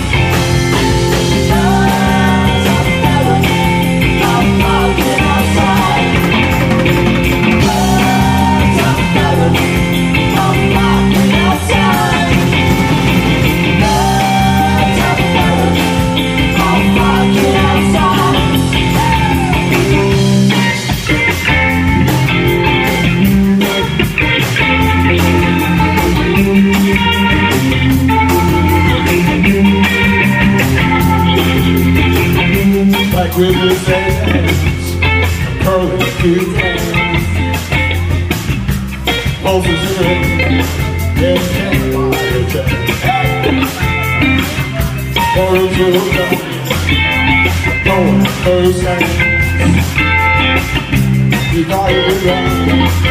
With cute hands. Poses in it, then can't buy a. For his little gun, going first hands. He thought he would